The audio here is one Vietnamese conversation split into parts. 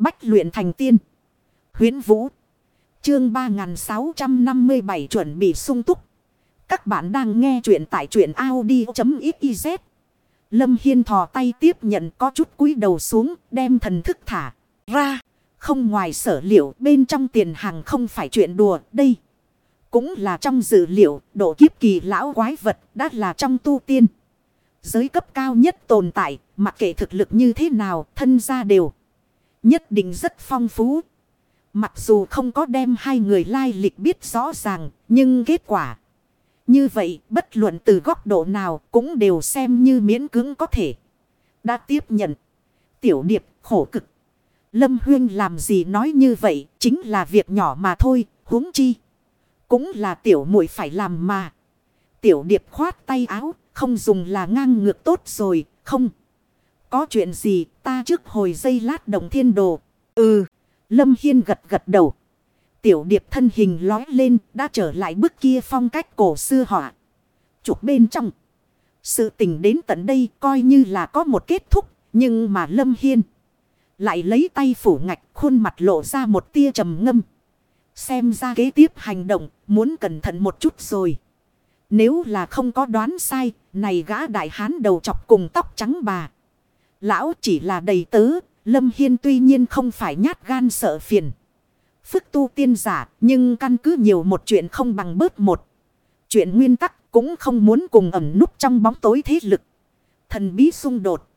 Bách luyện thành tiên. Huyến Vũ. Chương 3657 chuẩn bị sung túc. Các bạn đang nghe truyện tại truyện Audi.xyz. Lâm Hiên thò tay tiếp nhận có chút cúi đầu xuống, đem thần thức thả ra. Không ngoài sở liệu, bên trong tiền hàng không phải chuyện đùa, đây. Cũng là trong dữ liệu, độ kiếp kỳ lão quái vật đã là trong tu tiên. Giới cấp cao nhất tồn tại, mặc kệ thực lực như thế nào, thân ra đều. Nhất định rất phong phú. Mặc dù không có đem hai người lai lịch biết rõ ràng, nhưng kết quả. Như vậy, bất luận từ góc độ nào cũng đều xem như miễn cưỡng có thể. Đã tiếp nhận. Tiểu điệp khổ cực. Lâm Huyên làm gì nói như vậy, chính là việc nhỏ mà thôi, huống chi. Cũng là tiểu muội phải làm mà. Tiểu điệp khoát tay áo, không dùng là ngang ngược tốt rồi, không. Có chuyện gì ta trước hồi giây lát đồng thiên đồ. Ừ. Lâm Hiên gật gật đầu. Tiểu điệp thân hình lói lên đã trở lại bức kia phong cách cổ xưa họa. Chụp bên trong. Sự tình đến tận đây coi như là có một kết thúc. Nhưng mà Lâm Hiên lại lấy tay phủ ngạch khuôn mặt lộ ra một tia trầm ngâm. Xem ra kế tiếp hành động muốn cẩn thận một chút rồi. Nếu là không có đoán sai, này gã đại hán đầu chọc cùng tóc trắng bà. Lão chỉ là đầy tớ, Lâm Hiên tuy nhiên không phải nhát gan sợ phiền. Phức tu tiên giả, nhưng căn cứ nhiều một chuyện không bằng bớt một. Chuyện nguyên tắc cũng không muốn cùng ẩn núp trong bóng tối thế lực. Thần bí xung đột.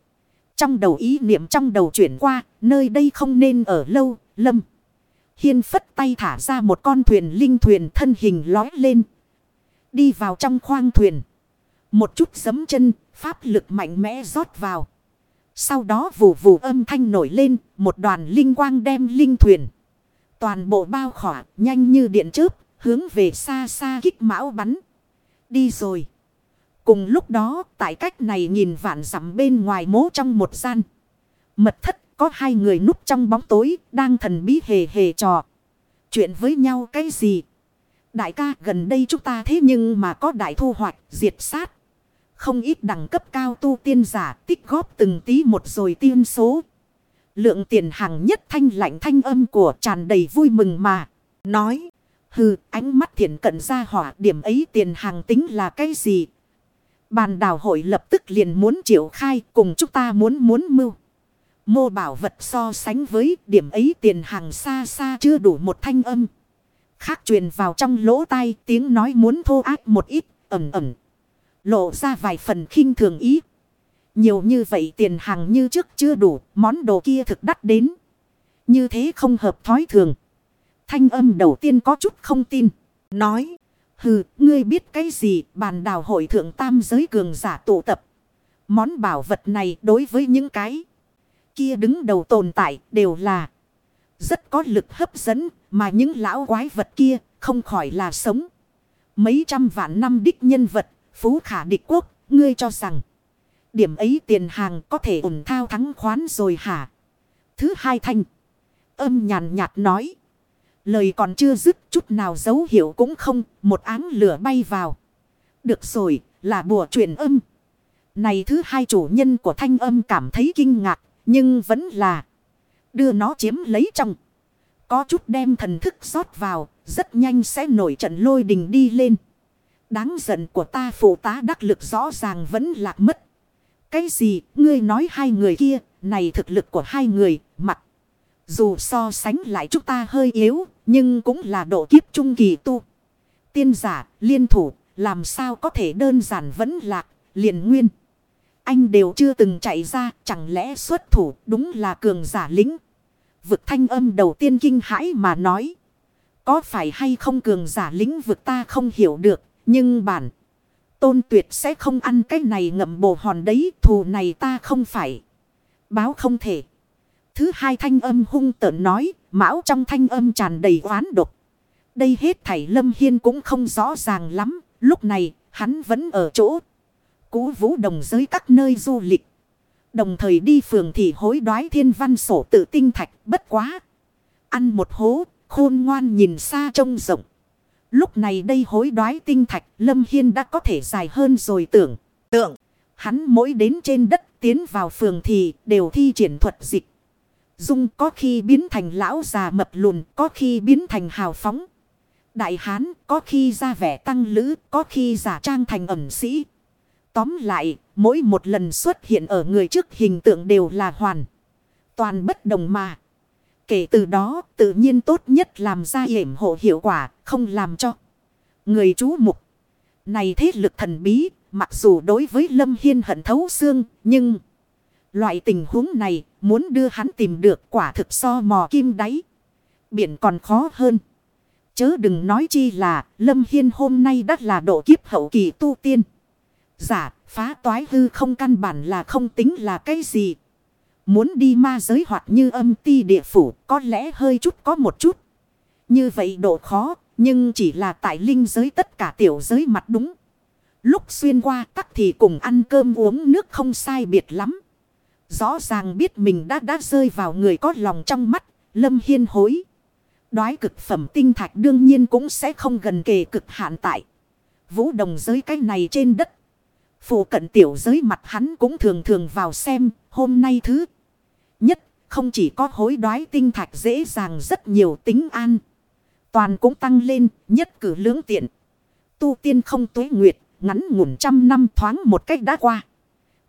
Trong đầu ý niệm trong đầu chuyển qua, nơi đây không nên ở lâu, Lâm. Hiên phất tay thả ra một con thuyền linh thuyền thân hình lói lên. Đi vào trong khoang thuyền. Một chút giấm chân, pháp lực mạnh mẽ rót vào. Sau đó vù vù âm thanh nổi lên, một đoàn linh quang đem linh thuyền. Toàn bộ bao khỏa, nhanh như điện chớp, hướng về xa xa kích mão bắn. Đi rồi. Cùng lúc đó, tại cách này nhìn vạn dặm bên ngoài mố trong một gian. Mật thất có hai người núp trong bóng tối, đang thần bí hề hề trò. Chuyện với nhau cái gì? Đại ca gần đây chúng ta thế nhưng mà có đại thu hoạch, diệt sát. Không ít đẳng cấp cao tu tiên giả tích góp từng tí một rồi tiên số. Lượng tiền hàng nhất thanh lạnh thanh âm của tràn đầy vui mừng mà. Nói. Hừ, ánh mắt thiện cận ra hỏa, điểm ấy tiền hàng tính là cái gì? Bàn đào hội lập tức liền muốn triệu khai, cùng chúng ta muốn muốn mưu. Mô bảo vật so sánh với điểm ấy tiền hàng xa xa chưa đủ một thanh âm. Khác truyền vào trong lỗ tai, tiếng nói muốn thô ác một ít, ẩm ẩm. Lộ ra vài phần khinh thường ý. Nhiều như vậy tiền hàng như trước chưa đủ, món đồ kia thực đắt đến. Như thế không hợp thói thường. Thanh âm đầu tiên có chút không tin. Nói, hừ, ngươi biết cái gì, bàn đào hội thượng tam giới cường giả tụ tập. Món bảo vật này đối với những cái kia đứng đầu tồn tại đều là rất có lực hấp dẫn, mà những lão quái vật kia không khỏi là sống. Mấy trăm vạn năm đích nhân vật Phú khả địch quốc, ngươi cho rằng. Điểm ấy tiền hàng có thể ổn thao thắng khoán rồi hả? Thứ hai thanh. Âm nhàn nhạt nói. Lời còn chưa dứt chút nào dấu hiệu cũng không. Một áng lửa bay vào. Được rồi, là bùa truyền âm. Này thứ hai chủ nhân của thanh âm cảm thấy kinh ngạc. Nhưng vẫn là. Đưa nó chiếm lấy trong. Có chút đem thần thức rót vào. Rất nhanh sẽ nổi trận lôi đình đi lên. Đáng giận của ta phụ tá đắc lực rõ ràng vẫn lạc mất. Cái gì, ngươi nói hai người kia, này thực lực của hai người, mặt. Dù so sánh lại chúng ta hơi yếu, nhưng cũng là độ kiếp trung kỳ tu. Tiên giả, liên thủ, làm sao có thể đơn giản vẫn lạc, liền nguyên. Anh đều chưa từng chạy ra, chẳng lẽ xuất thủ đúng là cường giả lính. Vực thanh âm đầu tiên kinh hãi mà nói. Có phải hay không cường giả lính vực ta không hiểu được, nhưng bản. Tôn tuyệt sẽ không ăn cái này ngậm bồ hòn đấy. Thù này ta không phải. Báo không thể. Thứ hai thanh âm hung tợn nói. Mão trong thanh âm tràn đầy oán độc. Đây hết thảy Lâm Hiên cũng không rõ ràng lắm. Lúc này hắn vẫn ở chỗ. Cú vũ đồng giới các nơi du lịch. Đồng thời đi phường thì hối đoái thiên văn sổ tự tinh thạch bất quá. Ăn một hố, khôn ngoan nhìn xa trông rộng. Lúc này đây hối đoái tinh thạch Lâm Hiên đã có thể dài hơn rồi tưởng. Tượng. Hắn mỗi đến trên đất tiến vào phường thì đều thi triển thuật dịch. dung có khi biến thành lão già mập lùn, có khi biến thành hào phóng. Đại hán có khi ra vẻ tăng lữ, có khi giả trang thành ẩm sĩ. Tóm lại, mỗi một lần xuất hiện ở người trước hình tượng đều là hoàn. Toàn bất đồng mà. Kể từ đó, tự nhiên tốt nhất làm ra hiểm hộ hiệu quả, không làm cho. Người chú mục. Này thế lực thần bí, mặc dù đối với Lâm Hiên hận thấu xương, nhưng... Loại tình huống này, muốn đưa hắn tìm được quả thực so mò kim đáy. Biển còn khó hơn. Chớ đừng nói chi là, Lâm Hiên hôm nay đã là độ kiếp hậu kỳ tu tiên. Giả, phá toái hư không căn bản là không tính là cái gì. Muốn đi ma giới hoặc như âm ti địa phủ, có lẽ hơi chút có một chút. Như vậy độ khó, nhưng chỉ là tại linh giới tất cả tiểu giới mặt đúng. Lúc xuyên qua tắc thì cùng ăn cơm uống nước không sai biệt lắm. Rõ ràng biết mình đã đã rơi vào người có lòng trong mắt, lâm hiên hối. Đói cực phẩm tinh thạch đương nhiên cũng sẽ không gần kề cực hạn tại. Vũ đồng giới cái này trên đất. Phụ cận tiểu giới mặt hắn cũng thường thường vào xem, hôm nay thứ không chỉ có hối đoái tinh thạch dễ dàng rất nhiều tính an. Toàn cũng tăng lên, nhất cử lưỡng tiện. Tu tiên không tuế nguyệt, ngắn ngủn trăm năm thoáng một cách đã qua.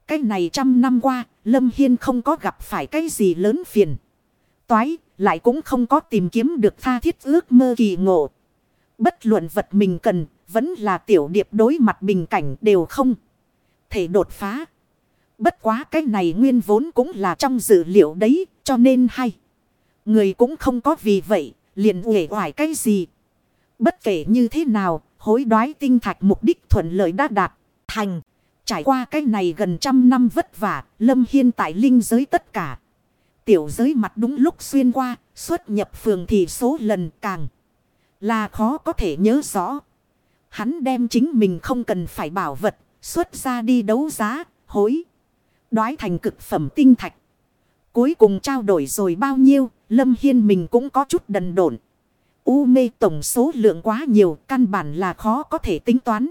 Cái này trăm năm qua, Lâm Hiên không có gặp phải cái gì lớn phiền. Toái, lại cũng không có tìm kiếm được tha thiết ước mơ kỳ ngộ. Bất luận vật mình cần, vẫn là tiểu điệp đối mặt bình cảnh đều không. Thể đột phá. Bất quá cái này nguyên vốn cũng là trong dự liệu đấy, cho nên hay. Người cũng không có vì vậy, liền uể hoài cái gì. Bất kể như thế nào, hối đoái tinh thạch mục đích thuận lợi đã đạt, thành. Trải qua cái này gần trăm năm vất vả, Lâm Hiên tại linh giới tất cả. Tiểu giới mặt đúng lúc xuyên qua, xuất nhập phường thì số lần càng là khó có thể nhớ rõ. Hắn đem chính mình không cần phải bảo vật, xuất ra đi đấu giá, hối. Đoái thành cực phẩm tinh thạch. Cuối cùng trao đổi rồi bao nhiêu, Lâm Hiên mình cũng có chút đần độn. U mê tổng số lượng quá nhiều, căn bản là khó có thể tính toán.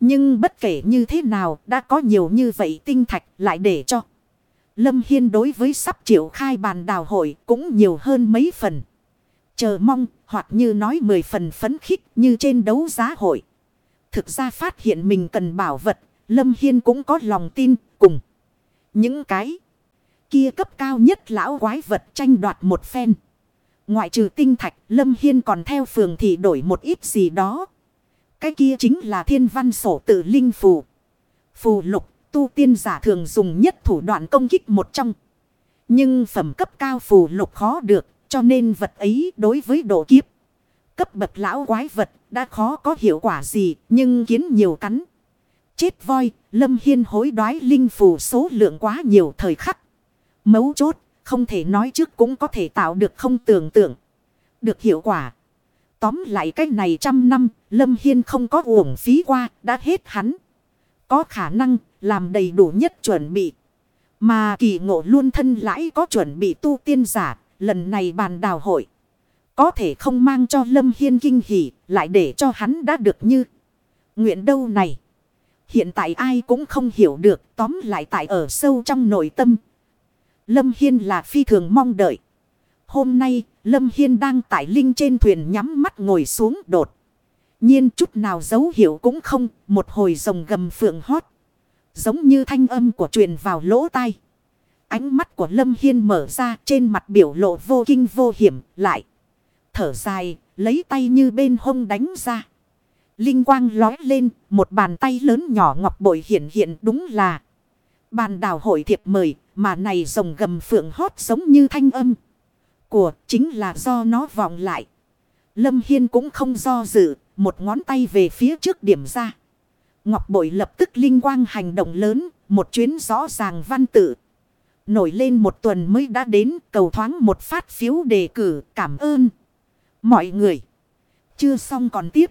Nhưng bất kể như thế nào, đã có nhiều như vậy tinh thạch lại để cho. Lâm Hiên đối với sắp triệu khai bàn đào hội cũng nhiều hơn mấy phần. Chờ mong, hoặc như nói mười phần phấn khích như trên đấu giá hội. Thực ra phát hiện mình cần bảo vật, Lâm Hiên cũng có lòng tin cùng. Những cái kia cấp cao nhất lão quái vật tranh đoạt một phen. Ngoại trừ tinh thạch, Lâm Hiên còn theo phường thì đổi một ít gì đó. Cái kia chính là thiên văn sổ tự linh phù. Phù lục, tu tiên giả thường dùng nhất thủ đoạn công kích một trong. Nhưng phẩm cấp cao phù lục khó được, cho nên vật ấy đối với độ kiếp. Cấp bậc lão quái vật đã khó có hiệu quả gì, nhưng kiến nhiều cắn. Chết voi, Lâm Hiên hối đoái linh phù số lượng quá nhiều thời khắc. Mấu chốt, không thể nói trước cũng có thể tạo được không tưởng tượng. Được hiệu quả. Tóm lại cách này trăm năm, Lâm Hiên không có uổng phí qua, đã hết hắn. Có khả năng làm đầy đủ nhất chuẩn bị. Mà kỳ ngộ luôn thân lãi có chuẩn bị tu tiên giả, lần này bàn đào hội. Có thể không mang cho Lâm Hiên kinh hỉ, lại để cho hắn đã được như. Nguyện đâu này. Hiện tại ai cũng không hiểu được, tóm lại tại ở sâu trong nội tâm. Lâm Hiên là phi thường mong đợi. Hôm nay, Lâm Hiên đang tại linh trên thuyền nhắm mắt ngồi xuống đột. nhiên chút nào dấu hiệu cũng không, một hồi rồng gầm phượng hót. Giống như thanh âm của truyền vào lỗ tai. Ánh mắt của Lâm Hiên mở ra trên mặt biểu lộ vô kinh vô hiểm lại. Thở dài, lấy tay như bên hông đánh ra. Linh quang lói lên, một bàn tay lớn nhỏ ngọc bội hiện hiện đúng là. Bàn đào hội thiệp mời, mà này rồng gầm phượng hót giống như thanh âm của chính là do nó vọng lại. Lâm Hiên cũng không do dự, một ngón tay về phía trước điểm ra. Ngọc bội lập tức linh quang hành động lớn, một chuyến rõ ràng văn tự. Nổi lên một tuần mới đã đến cầu thoáng một phát phiếu đề cử cảm ơn. Mọi người. Chưa xong còn tiếp.